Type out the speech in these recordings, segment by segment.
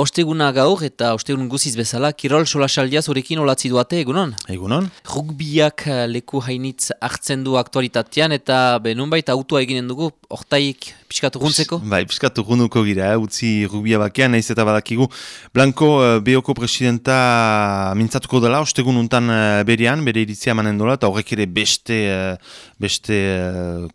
Osteguna gaur eta ostegun guziz bezala, Kirol Solasaldia zurekin olatzi duate, egunon? Egunon. Rugbiak eh, leku hainitz hartzen du aktualitatean eta benunbait autua eginen dugu, ortaik piskat urruntzeko? Bai, piskat urrunduko gira, eh? utzi rugbia bakean, nahiz eta badakigu. Blanco Beoko presidenta mintzatuko dela, ostegun untan uh, berian, bere iritzia emanen dola, eta horrek ere beste, uh, beste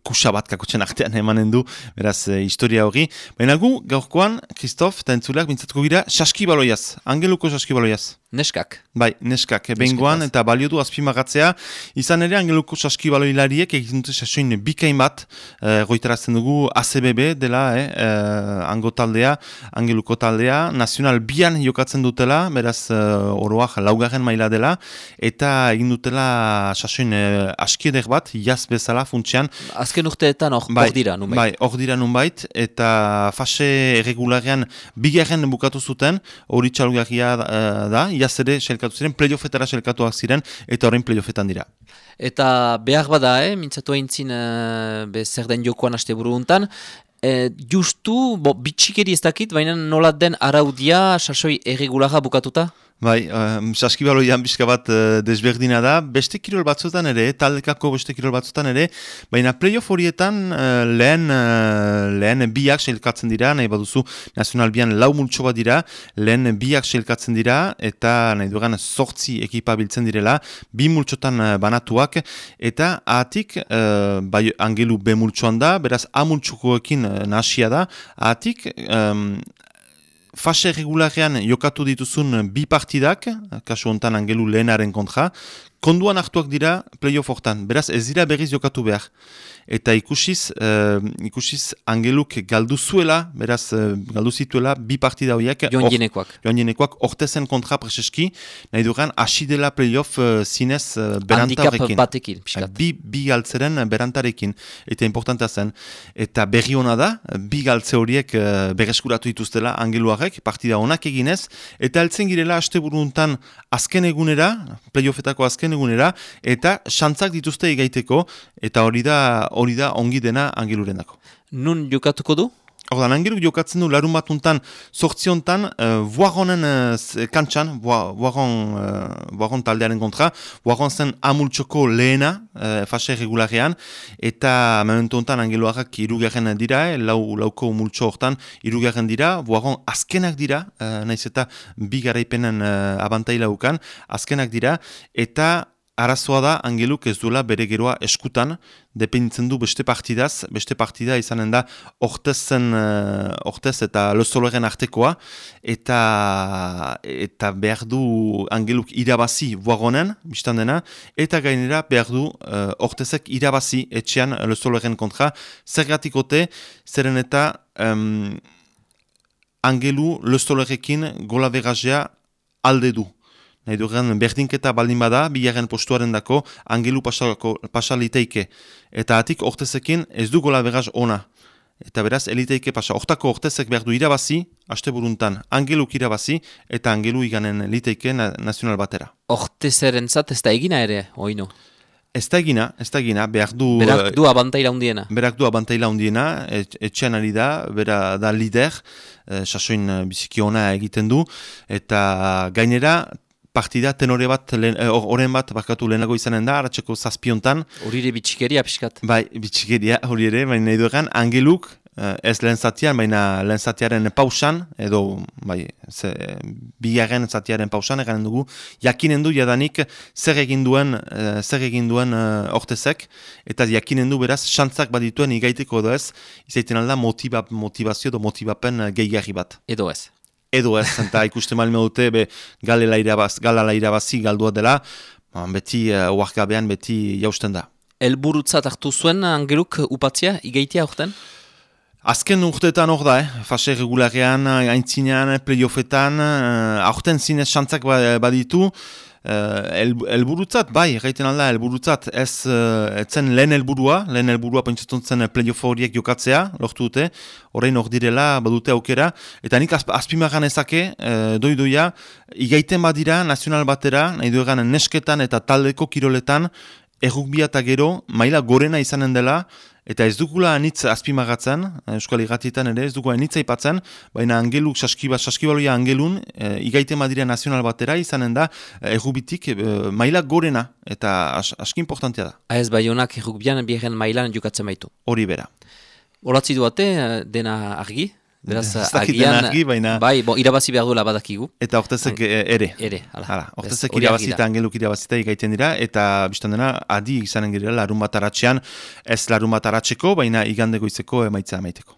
kusa bat kakotxen artean emanen du, beraz, historia hori. Baina gu, gaurkoan, Kristof, eta entzuleak mintzatuko gira, saskibaloiaz, angeluko saskibaloiaz. Neskak. Bai, neskak, bengoan eta balio du azpimagatzea. Izan ere, angeluko saskibaloilariek egiten dute sasoin bikain bat, eh, goitarazten dugu ACBB dela, eh, eh, ango taldea, angeluko taldea, nazional bian jokatzen dutela, beraz eh, oroak laugarren maila dela, eta egin dutela sasoin eh, askieder bat, jaz bezala funtsean. Azken urteetan hor bai, dira, nunbait. Bai, hor dira nunbait, eta fase regularean bigarren bukatu zuten, hori txalugarria uh, da, jaz ere selkatu ziren, playoffetara selkatuak ziren, eta horrein playoffetan dira. Eta behar bada, eh, mintzatu haintzin uh, be zer den jokoan aste buru untan, eh, justu, bo, bitxikeri ez dakit, baina nola den araudia, sasoi erregulara bukatuta? Bai, um, saskibaloian bizka bat uh, desberdina da, beste kirol batzutan ere, taldekako beste kirol batzutan ere, baina playoff horietan uh, lehen, uh, lehen biak selkatzen dira, nahi baduzu nazional bian lau multso bat dira, lehen biak selkatzen dira, eta nahi dugan sortzi ekipa biltzen direla, bi multsotan uh, banatuak, eta ahatik, uh, bai angelu B multsoan da, beraz A multsokoekin uh, nahasia da, ahatik, um, fase regularean jokatu dituzun bi partidak, kasu hontan angelu lehenaren kontra, konduan hartuak dira playoff hortan, beraz ez dira berriz jokatu behar eta ikusiz, uh, ikusiz angeluk galdu zuela, beraz uh, galdu zituela bi partida horiek. Joan jenekoak. Joan jenekoak, ortezen kontra preseski, nahi duran, hasi dela playoff uh, zinez uh, berantarekin. Batekin, piskat. Bi, bi galtzeren berantarekin, eta importanta zen. Eta berri hona da, bi galtze horiek uh, bereskuratu dituztela angeluarek, partida honak eginez, eta altzen girela haste buruntan azken egunera, playoffetako azken egunera, eta xantzak dituzte egaiteko, eta hori da hori da ongi dena angeluren dako. Nun jokatuko du? Ordan, angeluk jokatzen du larun batuntan, sortziontan, uh, voaronen uh, kantxan, voaron uh, taldearen kontra, voaron zen amultxoko lehena, uh, fase regularean, eta momentu hontan angeluarrak irugarren dira, eh, lau, lauko multxo hortan irugarren dira, voaron azkenak dira, uh, naiz eta bi garaipenen uh, abantaila ukan, azkenak dira, eta Arazoa da, angeluk ez duela bere geroa eskutan, depenitzen du beste partidaz, beste partida izanen da ortezen, uh, ortez eta lozoloren artekoa, eta, eta behar du angeluk irabazi buagonen, biztan dena, eta gainera behar du uh, ortezek irabazi etxean lozoloren kontra, zergatikote, zeren eta um, angelu lozolorekin gola alde du nahi dugan berdinketa baldin bada, bigarren postuaren dako, angelu pasaliteike. Eta atik ortezekin ez du gola beraz ona. Eta beraz, eliteike pasa. Hortako ortezek behar du irabazi, haste buruntan, angeluk irabazi, eta angelu iganen eliteike na, nazional batera. Ortezeren zat ez da egina ere, oino? Ez da egina, ez da egina, behar du... Berak du abantaila hundiena. Berak du abantaila hundiena, etxean ari da, bera da lider, e, sasoin biziki ona egiten du, eta gainera, partida tenore bat, horren eh, bat, bakatu lehenago izanen da, haratzeko zazpiontan. Hori ere bitxikeria, piskat. Bai, bitxikeria, hori ere, baina nahi dueran, angeluk, eh, ez lehen zatian, baina lehen zatiaren pausan, edo, bai, ze, bigarren zatiaren pausan, eganen dugu, jakinen du, jadanik, zer egin duen, uh, zer egin duen ortezek, eta jakinen du, beraz, xantzak badituen igaiteko edo ez, izaiten alda motiba, motivazio edo motibapen gehiagri bat. Edo ez edo ez, eta ikusten malme dute, be, galela irabaz, galala irabazi galdua dela, ba, beti, uh, beti jausten da. Elburutzat hartu zuen angeluk upatzia, igaitia aurten? Azken urteetan hor da, eh? fase regularean, aintzinean, playoffetan, uh, aurten zinez xantzak ba, baditu, Uh, elburutzat, bai, gaiten alda, elburutzat, ez uh, etzen lehen elburua, lehen elburua pentsatzen zen playoff horiek jokatzea, lortu dute, horrein hor direla, badute aukera, eta nik azpimagan ezake, uh, doidoia, igaiten badira, nazional batera, nahi duegan nesketan eta taldeko kiroletan, errukbia eta gero, maila gorena izanen dela, eta ez dugula anitz azpimagatzen, Euskal Iratietan ere, ez dugula anitza ipatzen, baina angeluk, saskiba, saskibaloia angelun, e, igaite madira nazional batera izanen da, errubitik e, maila gorena, eta as, aski importantea da. Ez bai honak errukbian biherren mailan jukatzen baitu. Hori bera. Horatzi duate, dena argi? Beraz, agian, baina- Bai, bo, irabazi behar duela badakigu. Eta ortezek e, ere. Ere, hala. Hala, Bez, ortezek hori argi da. irabazita, angeluk irabazita igaiten dira, eta biztan dena, adi izanen girela larun bat aratxean, ez larun bat aratxeko, baina igande goizeko emaitza amaiteko.